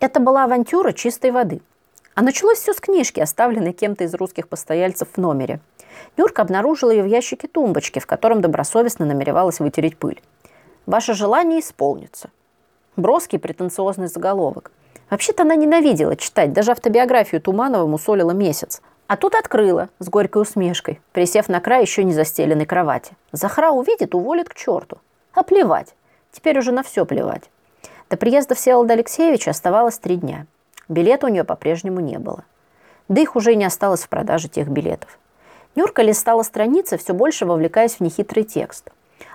Это была авантюра чистой воды. А началось все с книжки, оставленной кем-то из русских постояльцев в номере. Нюрка обнаружила ее в ящике тумбочки, в котором добросовестно намеревалась вытереть пыль. «Ваше желание исполнится». Броский претенциозный заголовок. Вообще-то она ненавидела читать, даже автобиографию Туманова мусолила месяц. А тут открыла, с горькой усмешкой, присев на край еще не застеленной кровати. Захра увидит, уволит к черту. А плевать. Теперь уже на все плевать. До приезда Всеволода Алексеевича оставалось три дня. Билета у нее по-прежнему не было. Да их уже и не осталось в продаже тех билетов. Нюрка листала страницы, все больше вовлекаясь в нехитрый текст.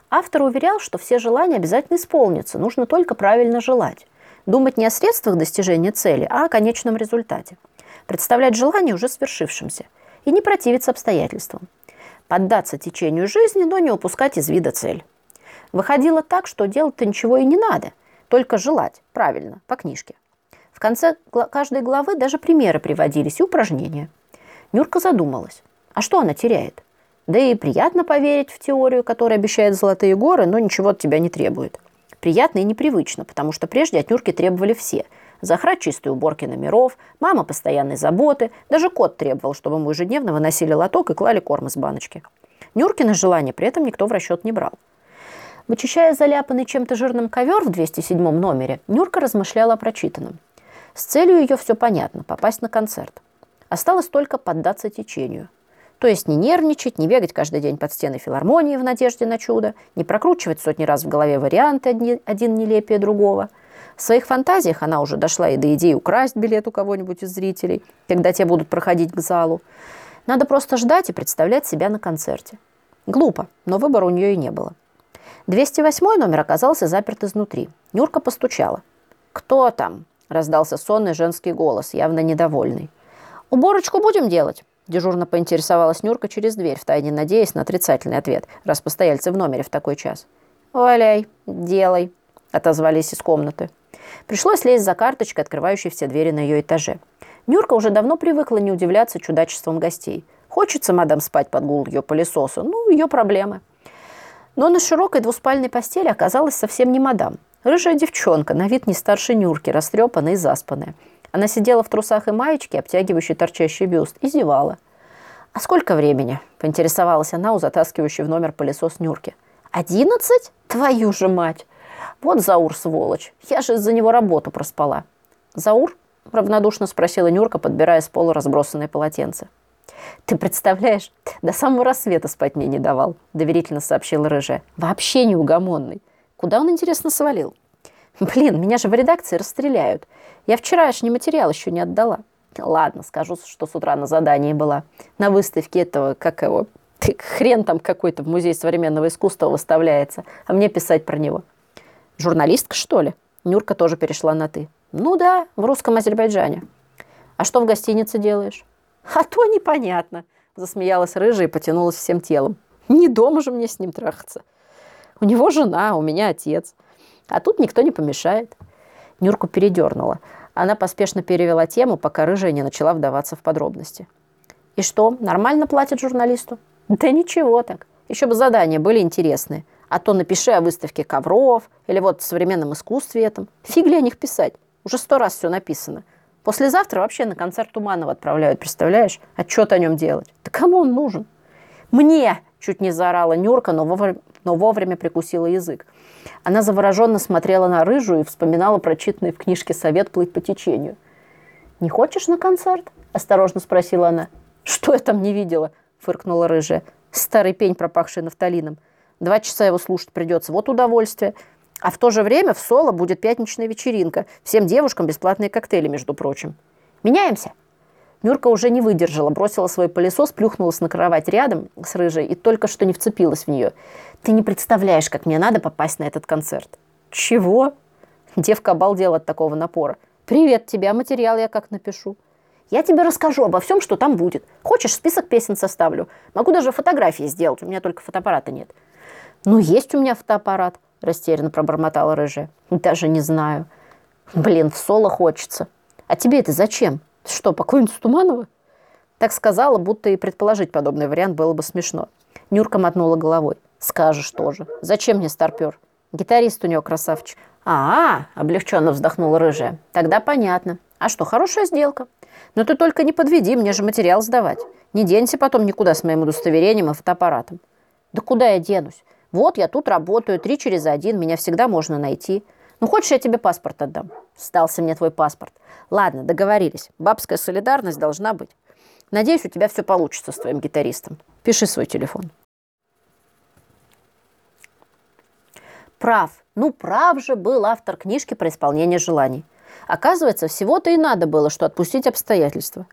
Автор уверял, что все желания обязательно исполнятся, нужно только правильно желать. Думать не о средствах достижения цели, а о конечном результате. Представлять желание уже свершившимся. И не противиться обстоятельствам. Поддаться течению жизни, но не упускать из вида цель. Выходило так, что делать-то ничего и не надо, только желать, правильно, по книжке. В конце каждой главы даже примеры приводились и упражнения. Нюрка задумалась, а что она теряет? Да и приятно поверить в теорию, которая обещает золотые горы, но ничего от тебя не требует. Приятно и непривычно, потому что прежде от Нюрки требовали все. Захрать чистой уборки номеров, мама постоянной заботы, даже кот требовал, чтобы мы ежедневно выносили лоток и клали корм из баночки. Нюркины желания при этом никто в расчет не брал. Вычищая заляпанный чем-то жирным ковер в 207 номере, Нюрка размышляла о прочитанном. С целью ее все понятно – попасть на концерт. Осталось только поддаться течению – то есть не нервничать, не бегать каждый день под стены филармонии в надежде на чудо, не прокручивать сотни раз в голове варианты одни, один нелепее другого. В своих фантазиях она уже дошла и до идеи украсть билет у кого-нибудь из зрителей, когда те будут проходить к залу. Надо просто ждать и представлять себя на концерте. Глупо, но выбора у нее и не было. 208 номер оказался заперт изнутри. Нюрка постучала. «Кто там?» – раздался сонный женский голос, явно недовольный. «Уборочку будем делать?» Дежурно поинтересовалась Нюрка через дверь, втайне надеясь на отрицательный ответ, раз постояльцы в номере в такой час. «Валяй, делай», – отозвались из комнаты. Пришлось лезть за карточкой, открывающей все двери на ее этаже. Нюрка уже давно привыкла не удивляться чудачеством гостей. Хочется мадам спать под гул ее пылесоса, ну, ее проблемы. Но на широкой двуспальной постели оказалась совсем не мадам. Рыжая девчонка, на вид не старше Нюрки, растрепанная и заспанная – она сидела в трусах и маечке, обтягивающей торчащий бюст, и зевала. «А сколько времени?» – поинтересовалась она у затаскивающей в номер пылесос Нюрки. «Одиннадцать? Твою же мать! Вот Заур, сволочь! Я же из-за него работу проспала». «Заур?» – равнодушно спросила Нюрка, подбирая с пола разбросанные полотенца. «Ты представляешь, до самого рассвета спать мне не давал», – доверительно сообщила Рыжая. «Вообще неугомонный. Куда он, интересно, свалил?» «Блин, меня же в редакции расстреляют. Я вчерашний материал еще не отдала. Ладно, скажу, что с утра на задании была. На выставке этого, как его, хрен там какой-то в Музее современного искусства выставляется, а мне писать про него. Журналистка, что ли? Нюрка тоже перешла на «ты». Ну да, в русском Азербайджане. А что в гостинице делаешь? А то непонятно. Засмеялась рыжая и потянулась всем телом. Не дома же мне с ним трахаться. У него жена, у меня отец. А тут никто не помешает. Нюрку передернула. Она поспешно перевела тему, пока рыжая не начала вдаваться в подробности. «И что, нормально платят журналисту?» «Да ничего так. Еще бы задания были интересные. А то напиши о выставке ковров или вот в современном искусстве этом. Фиг ли о них писать? Уже сто раз все написано. Послезавтра вообще на концерт Туманова отправляют, представляешь? Отчет о нем делать. Да кому он нужен? Мне! Чуть не заорала Нюрка, но вовремя, но вовремя прикусила язык. Она завороженно смотрела на рыжую и вспоминала прочитанный в книжке совет плыть по течению. «Не хочешь на концерт?» – осторожно спросила она. «Что я там не видела?» – фыркнула рыжая. «Старый пень, пропахший нафталином. Два часа его слушать придется. Вот удовольствие. А в то же время в соло будет пятничная вечеринка. Всем девушкам бесплатные коктейли, между прочим. Меняемся?» Нюрка уже не выдержала, бросила свой пылесос, плюхнулась на кровать рядом с рыжей и только что не вцепилась в нее. «Ты не представляешь, как мне надо попасть на этот концерт». «Чего?» Девка обалдела от такого напора. «Привет тебе, а материал я как напишу?» «Я тебе расскажу обо всем, что там будет. Хочешь, список песен составлю. Могу даже фотографии сделать, у меня только фотоаппарата нет». «Ну, есть у меня фотоаппарат», растерянно пробормотала рыжая. «Даже не знаю. Блин, в соло хочется. А тебе это зачем?» Что, покойница Туманова? Так сказала, будто и предположить подобный вариант было бы смешно. Нюрка мотнула головой. Скажешь тоже. Зачем мне старпер? Гитарист у него красавчик. А, -а облегченно вздохнула рыжая. Тогда понятно. А что, хорошая сделка. Но ты только не подведи, мне же материал сдавать. Не денься потом никуда с моим удостоверением и фотоаппаратом. Да куда я денусь? Вот я тут работаю, три через один, меня всегда можно найти. Ну, хочешь, я тебе паспорт отдам? Стался мне твой паспорт. Ладно, договорились. Бабская солидарность должна быть. Надеюсь, у тебя все получится с твоим гитаристом. Пиши свой телефон. Прав. Ну, прав же был автор книжки про исполнение желаний. Оказывается, всего-то и надо было, что отпустить обстоятельства.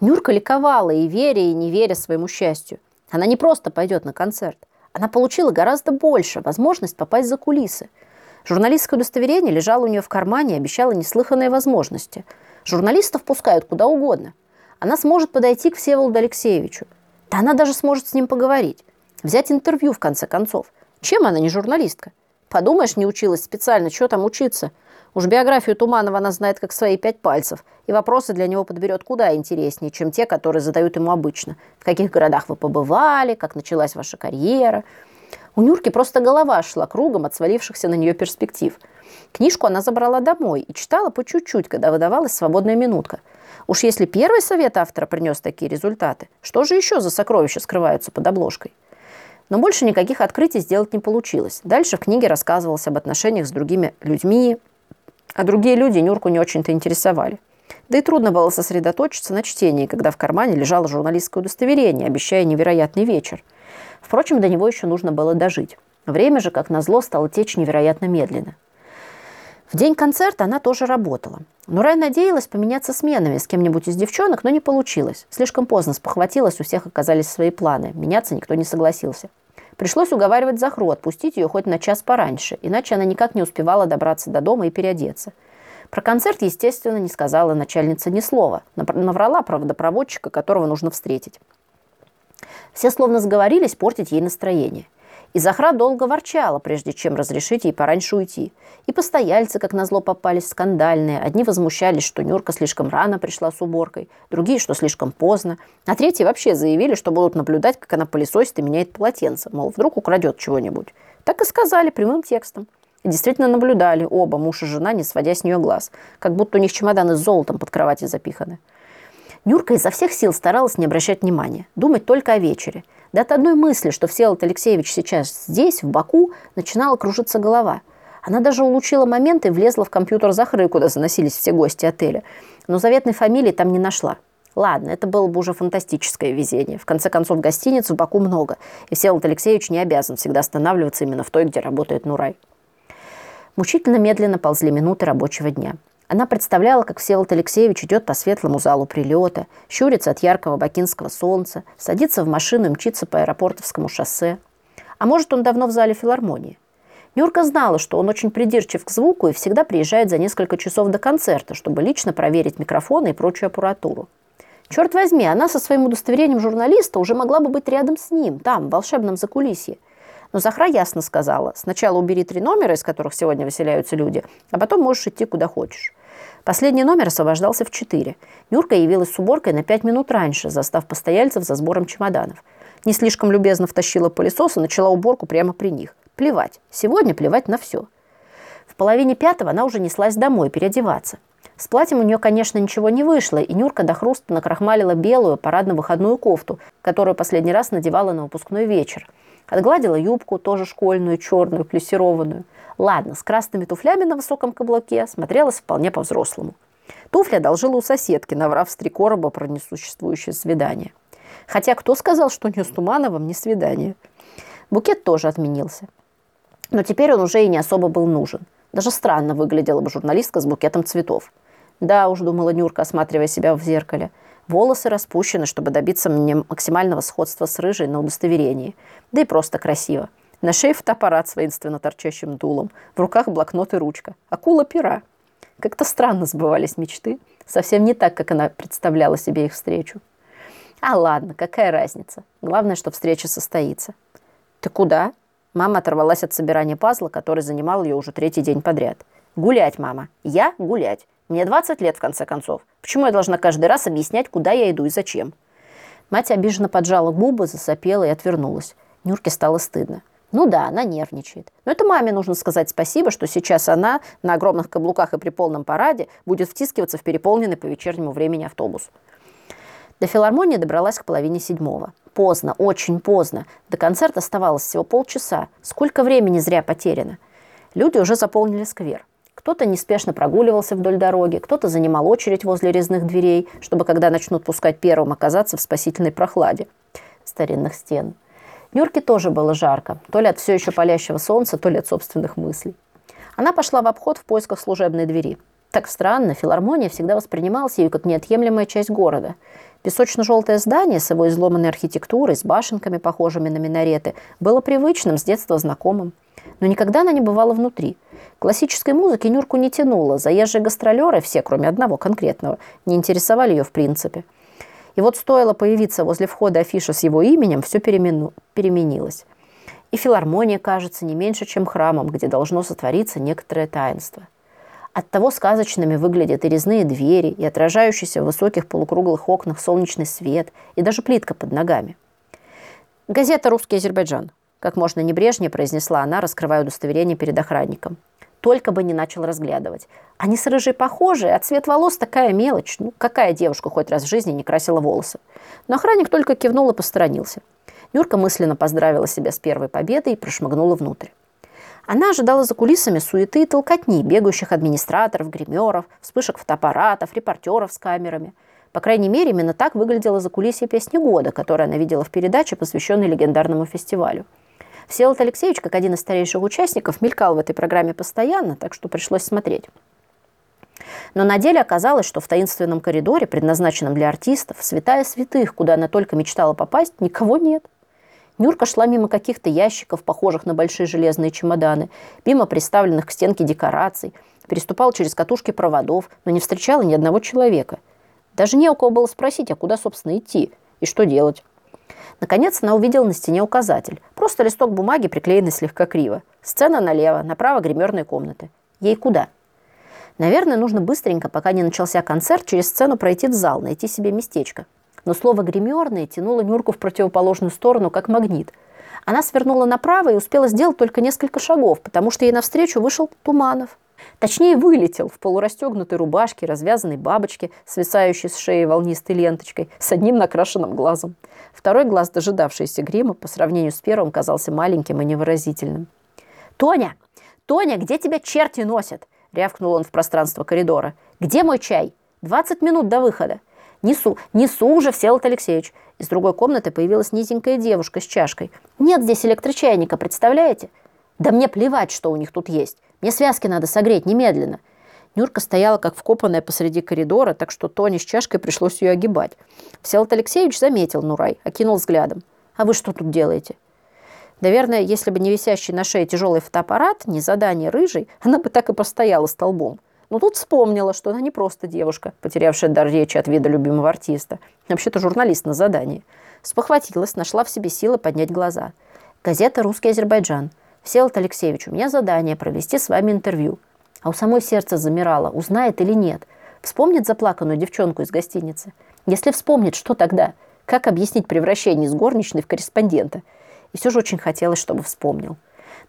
Нюрка ликовала и веря, и не веря своему счастью. Она не просто пойдет на концерт. Она получила гораздо больше, возможность попасть за кулисы. Журналистское удостоверение лежало у нее в кармане и обещало неслыханные возможности. Журналистов пускают куда угодно. Она сможет подойти к Всеволоду Алексеевичу. Да она даже сможет с ним поговорить. Взять интервью, в конце концов. Чем она не журналистка? Подумаешь, не училась специально, что там учиться? Уж биографию Туманова она знает как свои пять пальцев, и вопросы для него подберет куда интереснее, чем те, которые задают ему обычно. В каких городах вы побывали, как началась ваша карьера. У Нюрки просто голова шла кругом от свалившихся на нее перспектив. Книжку она забрала домой и читала по чуть-чуть, когда выдавалась свободная минутка. Уж если первый совет автора принес такие результаты, что же еще за сокровища скрываются под обложкой? Но больше никаких открытий сделать не получилось. Дальше в книге рассказывалось об отношениях с другими людьми, а другие люди Нюрку не очень-то интересовали. Да и трудно было сосредоточиться на чтении, когда в кармане лежало журналистское удостоверение, обещая невероятный вечер. Впрочем, до него еще нужно было дожить. Время же, как назло, стало течь невероятно медленно. В день концерта она тоже работала. Нурай надеялась поменяться сменами с кем-нибудь из девчонок, но не получилось. Слишком поздно спохватилась, у всех оказались свои планы. Меняться никто не согласился. Пришлось уговаривать Захру отпустить ее хоть на час пораньше, иначе она никак не успевала добраться до дома и переодеться. Про концерт, естественно, не сказала начальница ни слова. Наврала про водопроводчика, которого нужно встретить. Все словно сговорились портить ей настроение. И Захра долго ворчала, прежде чем разрешить ей пораньше уйти. И постояльцы, как назло, попались скандальные. Одни возмущались, что Нюрка слишком рано пришла с уборкой, другие, что слишком поздно. А третьи вообще заявили, что будут наблюдать, как она пылесосит и меняет полотенце. Мол, вдруг украдет чего-нибудь. Так и сказали прямым текстом. И действительно наблюдали оба, муж и жена, не сводя с нее глаз. Как будто у них чемоданы с золотом под кровати запиханы. Нюрка изо всех сил старалась не обращать внимания, думать только о вечере – да от одной мысли, что Всеволод Алексеевич сейчас здесь, в Баку, начинала кружиться голова. Она даже улучила момент и влезла в компьютер Захры, куда заносились все гости отеля. Но заветной фамилии там не нашла. Ладно, это было бы уже фантастическое везение. В конце концов, гостиниц в Баку много, и Всеволод Алексеевич не обязан всегда останавливаться именно в той, где работает Нурай. Мучительно медленно ползли минуты рабочего дня. Она представляла, как Всеволод Алексеевич идет по светлому залу прилета, щурится от яркого бакинского солнца, садится в машину и мчится по аэропортовскому шоссе. А может, он давно в зале филармонии. Нюрка знала, что он очень придирчив к звуку и всегда приезжает за несколько часов до концерта, чтобы лично проверить микрофоны и прочую аппаратуру. Черт возьми, она со своим удостоверением журналиста уже могла бы быть рядом с ним, там, в волшебном закулисье. Но Захра ясно сказала, сначала убери три номера, из которых сегодня выселяются люди, а потом можешь идти куда хочешь. Последний номер освобождался в 4. Нюрка явилась с уборкой на 5 минут раньше, застав постояльцев за сбором чемоданов. Не слишком любезно втащила пылесос и начала уборку прямо при них. Плевать. Сегодня плевать на все. В половине пятого она уже неслась домой переодеваться. С платьем у нее, конечно, ничего не вышло, и Нюрка до хруста накрахмалила белую парадно-выходную кофту, которую последний раз надевала на выпускной вечер. Отгладила юбку, тоже школьную, черную, плессированную – Ладно, с красными туфлями на высоком каблуке смотрелась вполне по-взрослому. Туфли одолжила у соседки, наврав с три короба про несуществующее свидание. Хотя кто сказал, что у нее с Тумановым не свидание? Букет тоже отменился. Но теперь он уже и не особо был нужен. Даже странно выглядела бы журналистка с букетом цветов. Да уж, думала Нюрка, осматривая себя в зеркале. Волосы распущены, чтобы добиться мне максимального сходства с рыжей на удостоверении. Да и просто красиво. На шее фотоаппарат с воинственно торчащим дулом. В руках блокнот и ручка. Акула пера. Как-то странно сбывались мечты. Совсем не так, как она представляла себе их встречу. А ладно, какая разница. Главное, что встреча состоится. Ты куда? Мама оторвалась от собирания пазла, который занимал ее уже третий день подряд. Гулять, мама. Я гулять. Мне 20 лет, в конце концов. Почему я должна каждый раз объяснять, куда я иду и зачем? Мать обиженно поджала губы, засопела и отвернулась. Нюрке стало стыдно. Ну да, она нервничает. Но это маме нужно сказать спасибо, что сейчас она на огромных каблуках и при полном параде будет втискиваться в переполненный по вечернему времени автобус. До филармонии добралась к половине седьмого. Поздно, очень поздно. До концерта оставалось всего полчаса. Сколько времени зря потеряно. Люди уже заполнили сквер. Кто-то неспешно прогуливался вдоль дороги, кто-то занимал очередь возле резных дверей, чтобы, когда начнут пускать первым, оказаться в спасительной прохладе старинных стен. Нюрке тоже было жарко, то ли от все еще палящего солнца, то ли от собственных мыслей. Она пошла в обход в поисках служебной двери. Так странно, филармония всегда воспринималась ею как неотъемлемая часть города. Песочно-желтое здание с его изломанной архитектурой, с башенками, похожими на минареты, было привычным, с детства знакомым. Но никогда она не бывала внутри. Классической музыки Нюрку не тянуло. Заезжие гастролеры, все, кроме одного конкретного, не интересовали ее в принципе. И вот стоило появиться возле входа афиша с его именем, все перемену, переменилось. И филармония кажется не меньше, чем храмом, где должно сотвориться некоторое таинство. Оттого сказочными выглядят и резные двери, и отражающийся в высоких полукруглых окнах солнечный свет, и даже плитка под ногами. «Газета «Русский Азербайджан», – как можно небрежнее произнесла она, раскрывая удостоверение перед охранником. Только бы не начал разглядывать. Они с рыжей похожи, а цвет волос такая мелочь. Ну, какая девушка хоть раз в жизни не красила волосы? Но охранник только кивнул и посторонился. Нюрка мысленно поздравила себя с первой победой и прошмыгнула внутрь. Она ожидала за кулисами суеты и толкотни, бегающих администраторов, гримеров, вспышек фотоаппаратов, репортеров с камерами. По крайней мере, именно так выглядела закулисье «Песни года», которую она видела в передаче, посвященной легендарному фестивалю. Всеволод Алексеевич, как один из старейших участников, мелькал в этой программе постоянно, так что пришлось смотреть. Но на деле оказалось, что в таинственном коридоре, предназначенном для артистов, святая святых, куда она только мечтала попасть, никого нет. Нюрка шла мимо каких-то ящиков, похожих на большие железные чемоданы, мимо приставленных к стенке декораций, переступала через катушки проводов, но не встречала ни одного человека. Даже не у кого было спросить, а куда, собственно, идти и что делать. Наконец она увидела на стене указатель. Просто листок бумаги, приклеенный слегка криво. Сцена налево, направо гримерные комнаты. Ей куда? Наверное, нужно быстренько, пока не начался концерт, через сцену пройти в зал, найти себе местечко. Но слово «гримерные» тянуло Нюрку в противоположную сторону, как магнит. Она свернула направо и успела сделать только несколько шагов, потому что ей навстречу вышел Туманов. Точнее, вылетел в полурастегнутой рубашке, развязанной бабочке, свисающей с шеи волнистой ленточкой, с одним накрашенным глазом. Второй глаз, дожидавшийся грима, по сравнению с первым, казался маленьким и невыразительным. «Тоня! Тоня, где тебя черти носят?» – рявкнул он в пространство коридора. «Где мой чай? 20 минут до выхода». «Несу, несу уже, Всеволод Алексеевич». Из другой комнаты появилась низенькая девушка с чашкой. «Нет здесь электрочайника, представляете?» «Да мне плевать, что у них тут есть. Мне связки надо согреть немедленно». Нюрка стояла как вкопанная посреди коридора, так что Тоне с чашкой пришлось ее огибать. Всеволод Алексеевич заметил Нурай, окинул взглядом. «А вы что тут делаете?» Наверное, если бы не висящий на шее тяжелый фотоаппарат, не задание рыжий, она бы так и постояла столбом. Но тут вспомнила, что она не просто девушка, потерявшая дар речи от вида любимого артиста. Вообще-то журналист на задании. Спохватилась, нашла в себе силы поднять глаза. Газета «Русский Азербайджан». Всеволод Алексеевич, у меня задание провести с вами интервью. А у самой сердце замирало, узнает или нет. Вспомнит заплаканную девчонку из гостиницы? Если вспомнит, что тогда? Как объяснить превращение из горничной в корреспондента? И все же очень хотелось, чтобы вспомнил.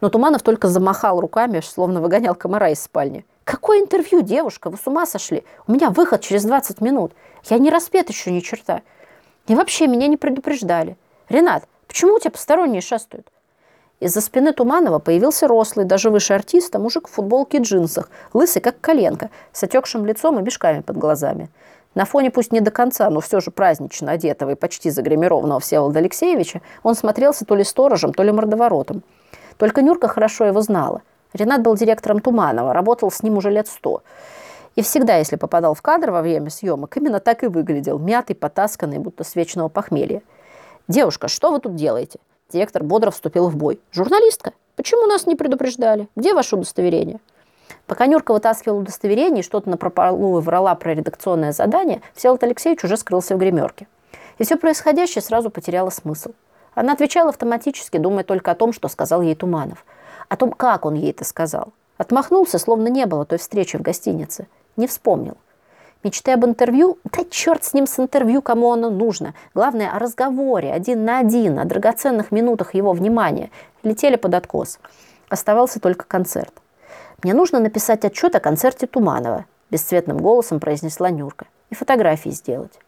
Но Туманов только замахал руками, словно выгонял комара из спальни. «Какое интервью, девушка? Вы с ума сошли? У меня выход через 20 минут. Я не распет еще ни черта. И вообще меня не предупреждали. Ренат, почему у тебя посторонние шастают? Из-за спины Туманова появился рослый, даже выше артиста, мужик в футболке и джинсах, лысый, как коленка, с отекшим лицом и мешками под глазами. На фоне пусть не до конца, но все же празднично одетого и почти загримированного Всеволода Алексеевича он смотрелся то ли сторожем, то ли мордоворотом. Только Нюрка хорошо его знала. Ренат был директором Туманова, работал с ним уже лет сто. И всегда, если попадал в кадр во время съемок, именно так и выглядел, мятый, потасканный, будто с вечного похмелья. «Девушка, что вы тут делаете?» Директор бодро вступил в бой. «Журналистка? Почему нас не предупреждали? Где ваше удостоверение?» Пока Нюрка вытаскивал удостоверение и что-то напропалую врала про редакционное задание, Всеволод Алексеевич уже скрылся в гримерке. И все происходящее сразу потеряло смысл. Она отвечала автоматически, думая только о том, что сказал ей Туманов. О том, как он ей это сказал. Отмахнулся, словно не было той встречи в гостинице. Не вспомнил. Мечты об интервью? Да черт с ним с интервью, кому оно нужно. Главное, о разговоре, один на один, о драгоценных минутах его внимания. Летели под откос. Оставался только концерт. «Мне нужно написать отчет о концерте Туманова», бесцветным голосом произнесла Нюрка. «И фотографии сделать».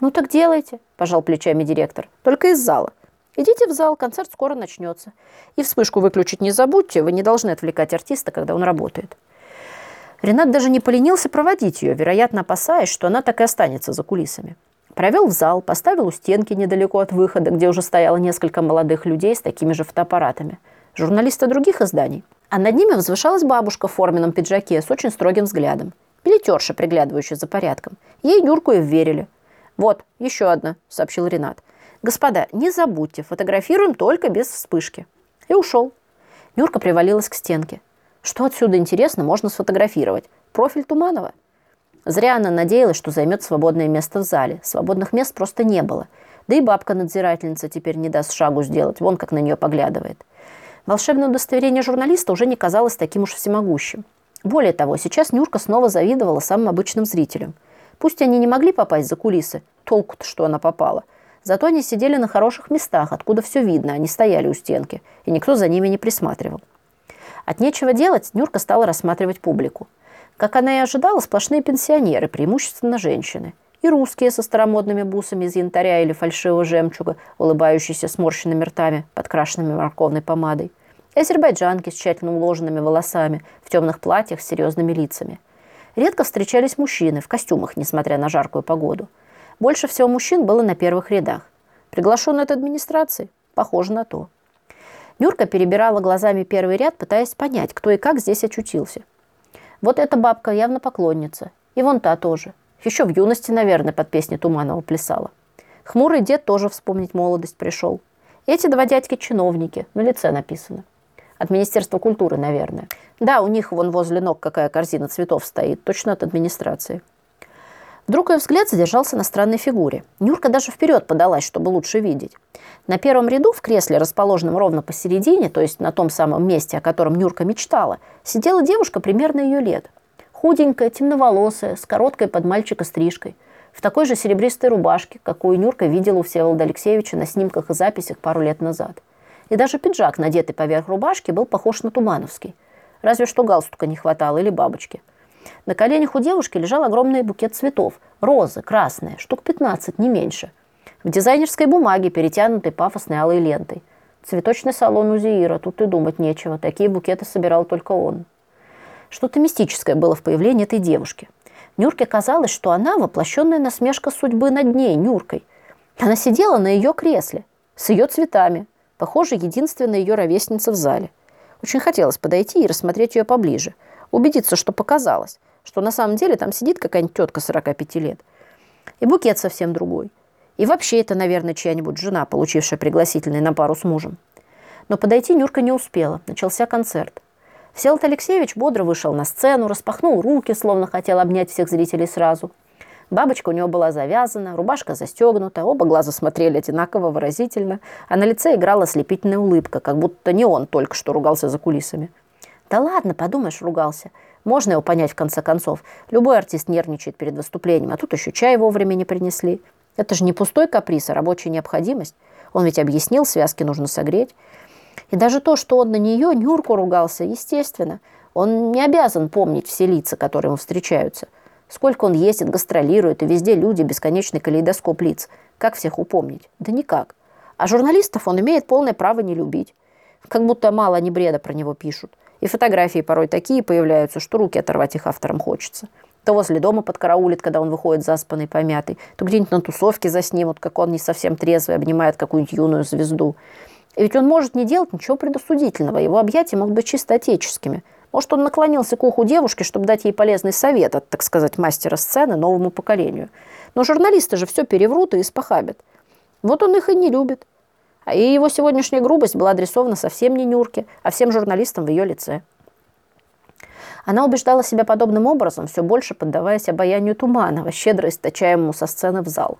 «Ну так делайте», – пожал плечами директор. «Только из зала. Идите в зал, концерт скоро начнется. И вспышку выключить не забудьте, вы не должны отвлекать артиста, когда он работает». Ренат даже не поленился проводить ее, вероятно, опасаясь, что она так и останется за кулисами. Провел в зал, поставил у стенки недалеко от выхода, где уже стояло несколько молодых людей с такими же фотоаппаратами. Журналисты других изданий. А над ними возвышалась бабушка в форменном пиджаке с очень строгим взглядом. Билетерша, приглядывающая за порядком. Ей Нюрку и верили. «Вот, еще одна», — сообщил Ренат. «Господа, не забудьте, фотографируем только без вспышки». И ушел. Нюрка привалилась к стенке. Что отсюда интересно можно сфотографировать? Профиль Туманова? Зря она надеялась, что займет свободное место в зале. Свободных мест просто не было. Да и бабка-надзирательница теперь не даст шагу сделать. Вон как на нее поглядывает. Волшебное удостоверение журналиста уже не казалось таким уж всемогущим. Более того, сейчас Нюрка снова завидовала самым обычным зрителям. Пусть они не могли попасть за кулисы, толку-то, что она попала. Зато они сидели на хороших местах, откуда все видно, они стояли у стенки, и никто за ними не присматривал. От нечего делать Нюрка стала рассматривать публику. Как она и ожидала, сплошные пенсионеры, преимущественно женщины. И русские со старомодными бусами из янтаря или фальшивого жемчуга, улыбающиеся сморщенными ртами, подкрашенными морковной помадой. И азербайджанки с тщательно уложенными волосами, в темных платьях с серьезными лицами. Редко встречались мужчины в костюмах, несмотря на жаркую погоду. Больше всего мужчин было на первых рядах. Приглашенные от администрации? Похоже на то. Нюрка перебирала глазами первый ряд, пытаясь понять, кто и как здесь очутился. Вот эта бабка явно поклонница. И вон та тоже. Еще в юности, наверное, под песни Туманова плясала. Хмурый дед тоже вспомнить молодость пришел. Эти два дядьки чиновники, на лице написано. От Министерства культуры, наверное. Да, у них вон возле ног какая корзина цветов стоит, точно от администрации. Вдруг ее взгляд задержался на странной фигуре. Нюрка даже вперед подалась, чтобы лучше видеть. На первом ряду, в кресле, расположенном ровно посередине, то есть на том самом месте, о котором Нюрка мечтала, сидела девушка примерно ее лет. Худенькая, темноволосая, с короткой под мальчика стрижкой. В такой же серебристой рубашке, какую Нюрка видела у Всеволода Алексеевича на снимках и записях пару лет назад. И даже пиджак, надетый поверх рубашки, был похож на тумановский. Разве что галстука не хватало или бабочки. На коленях у девушки лежал огромный букет цветов. Розы, красные, штук 15, не меньше. В дизайнерской бумаге, перетянутой пафосной алой лентой. Цветочный салон у Зиира, тут и думать нечего. Такие букеты собирал только он. Что-то мистическое было в появлении этой девушки. Нюрке казалось, что она воплощенная насмешка судьбы над ней, Нюркой. Она сидела на ее кресле, с ее цветами. Похоже, единственная ее ровесница в зале. Очень хотелось подойти и рассмотреть ее поближе – убедиться, что показалось, что на самом деле там сидит какая-нибудь тетка 45 лет. И букет совсем другой. И вообще это, наверное, чья-нибудь жена, получившая пригласительный на пару с мужем. Но подойти Нюрка не успела. Начался концерт. Всеволод Алексеевич бодро вышел на сцену, распахнул руки, словно хотел обнять всех зрителей сразу. Бабочка у него была завязана, рубашка застегнута, оба глаза смотрели одинаково выразительно, а на лице играла слепительная улыбка, как будто не он только что ругался за кулисами. Да ладно, подумаешь, ругался. Можно его понять в конце концов. Любой артист нервничает перед выступлением, а тут еще чай вовремя не принесли. Это же не пустой каприз, а рабочая необходимость. Он ведь объяснил, связки нужно согреть. И даже то, что он на нее, Нюрку, ругался, естественно. Он не обязан помнить все лица, которые ему встречаются. Сколько он ездит, гастролирует, и везде люди, бесконечный калейдоскоп лиц. Как всех упомнить? Да никак. А журналистов он имеет полное право не любить. Как будто мало они бреда про него пишут. И фотографии порой такие появляются, что руки оторвать их авторам хочется. То возле дома подкараулит, когда он выходит заспанный, помятый, то где-нибудь на тусовке заснимут, как он не совсем трезвый обнимает какую-нибудь юную звезду. И ведь он может не делать ничего предосудительного, его объятия могут быть чисто отеческими. Может, он наклонился к уху девушки, чтобы дать ей полезный совет от, так сказать, мастера сцены новому поколению. Но журналисты же все переврут и испохабят. Вот он их и не любит. И его сегодняшняя грубость была адресована совсем не Нюрке, а всем журналистам в ее лице. Она убеждала себя подобным образом, все больше поддаваясь обаянию Туманова, щедро источаемому со сцены в зал.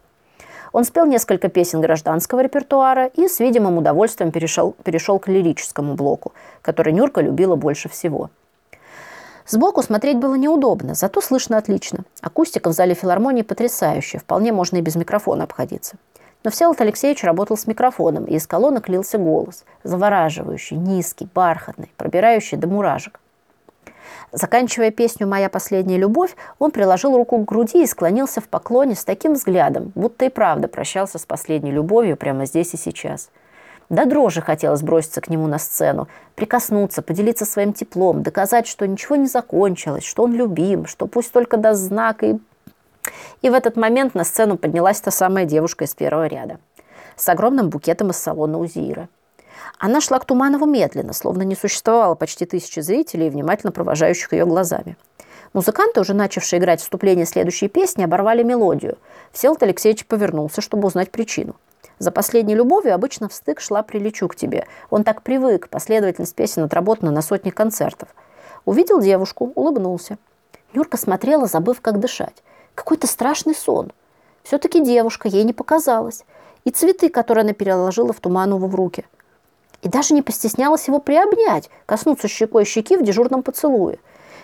Он спел несколько песен гражданского репертуара и с видимым удовольствием перешел, перешел к лирическому блоку, который Нюрка любила больше всего. Сбоку смотреть было неудобно, зато слышно отлично. Акустика в зале филармонии потрясающая, вполне можно и без микрофона обходиться. Но Всеволод Алексеевич работал с микрофоном, и из колонок лился голос, завораживающий, низкий, бархатный, пробирающий до муражек. Заканчивая песню «Моя последняя любовь», он приложил руку к груди и склонился в поклоне с таким взглядом, будто и правда прощался с последней любовью прямо здесь и сейчас – до дрожи хотелось броситься к нему на сцену, прикоснуться, поделиться своим теплом, доказать, что ничего не закончилось, что он любим, что пусть только даст знак и... И в этот момент на сцену поднялась та самая девушка из первого ряда с огромным букетом из салона Узира. Она шла к Туманову медленно, словно не существовало почти тысячи зрителей, внимательно провожающих ее глазами. Музыканты, уже начавшие играть вступление следующей песни, оборвали мелодию. Всеволод Алексеевич повернулся, чтобы узнать причину – за последней любовью обычно в стык шла «Прилечу к тебе». Он так привык, последовательность песен отработана на сотни концертов. Увидел девушку, улыбнулся. Нюрка смотрела, забыв, как дышать. Какой-то страшный сон. Все-таки девушка, ей не показалось. И цветы, которые она переложила в Туманову в руки. И даже не постеснялась его приобнять, коснуться щекой щеки в дежурном поцелуе.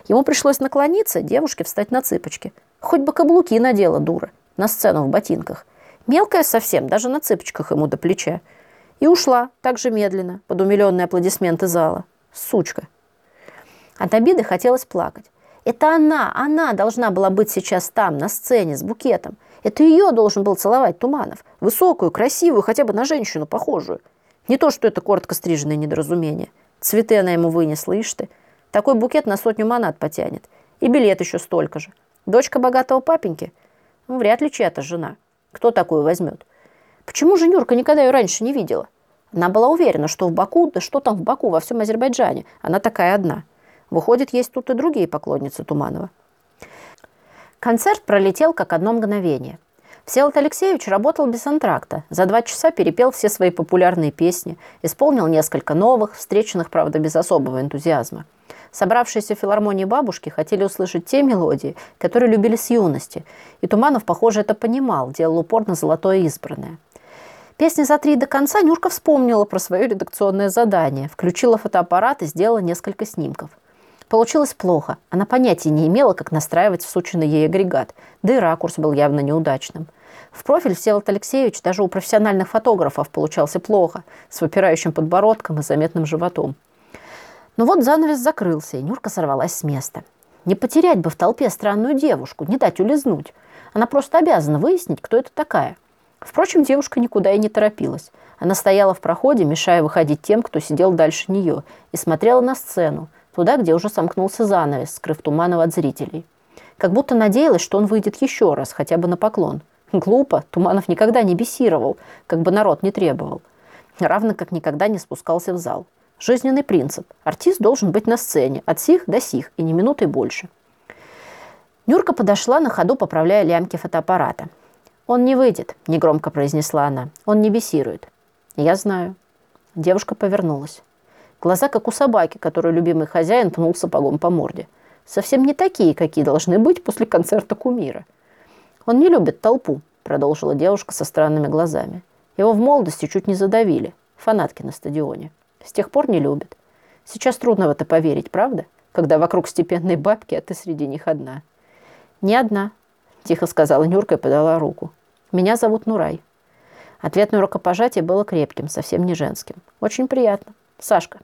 Ему пришлось наклониться, девушке встать на цыпочки. Хоть бы каблуки надела, дура, на сцену в ботинках. Мелкая совсем, даже на цыпочках ему до плеча. И ушла так же медленно, под умиленные аплодисменты зала. Сучка. От обиды хотелось плакать. Это она, она должна была быть сейчас там, на сцене, с букетом. Это ее должен был целовать Туманов. Высокую, красивую, хотя бы на женщину похожую. Не то, что это коротко стриженное недоразумение. Цветы она ему вынесла, ишь ты. Такой букет на сотню монат потянет. И билет еще столько же. Дочка богатого папеньки? Ну, вряд ли чья-то жена. Кто такую возьмет? Почему же Нюрка никогда ее раньше не видела? Она была уверена, что в Баку, да что там в Баку, во всем Азербайджане, она такая одна. Выходит, есть тут и другие поклонницы Туманова. Концерт пролетел как одно мгновение. Всеволод Алексеевич работал без антракта. За два часа перепел все свои популярные песни, исполнил несколько новых, встреченных, правда, без особого энтузиазма. Собравшиеся в филармонии бабушки хотели услышать те мелодии, которые любили с юности. И Туманов, похоже, это понимал, делал упор на золотое избранное. Песни за три до конца Нюрка вспомнила про свое редакционное задание, включила фотоаппарат и сделала несколько снимков. Получилось плохо. Она понятия не имела, как настраивать всученный ей агрегат, да и ракурс был явно неудачным. В профиль Всеволод Алексеевич даже у профессиональных фотографов получался плохо, с выпирающим подбородком и заметным животом. Но вот занавес закрылся, и Нюрка сорвалась с места. Не потерять бы в толпе странную девушку, не дать улизнуть. Она просто обязана выяснить, кто это такая. Впрочем, девушка никуда и не торопилась. Она стояла в проходе, мешая выходить тем, кто сидел дальше нее, и смотрела на сцену, туда, где уже сомкнулся занавес, скрыв Туманова от зрителей. Как будто надеялась, что он выйдет еще раз, хотя бы на поклон. Глупо, Туманов никогда не бесировал, как бы народ не требовал. Равно как никогда не спускался в зал. Жизненный принцип. Артист должен быть на сцене, от сих до сих, и не минутой больше. Нюрка подошла на ходу, поправляя лямки фотоаппарата. «Он не выйдет», – негромко произнесла она. «Он не бесирует». «Я знаю». Девушка повернулась. Глаза, как у собаки, которую любимый хозяин пнул сапогом по морде. Совсем не такие, какие должны быть после концерта кумира. «Он не любит толпу», – продолжила девушка со странными глазами. «Его в молодости чуть не задавили. Фанатки на стадионе». С тех пор не любит. Сейчас трудно в это поверить, правда? Когда вокруг степенной бабки, а ты среди них одна. Не одна, тихо сказала Нюрка и подала руку. Меня зовут Нурай. Ответное рукопожатие было крепким, совсем не женским. Очень приятно. Сашка.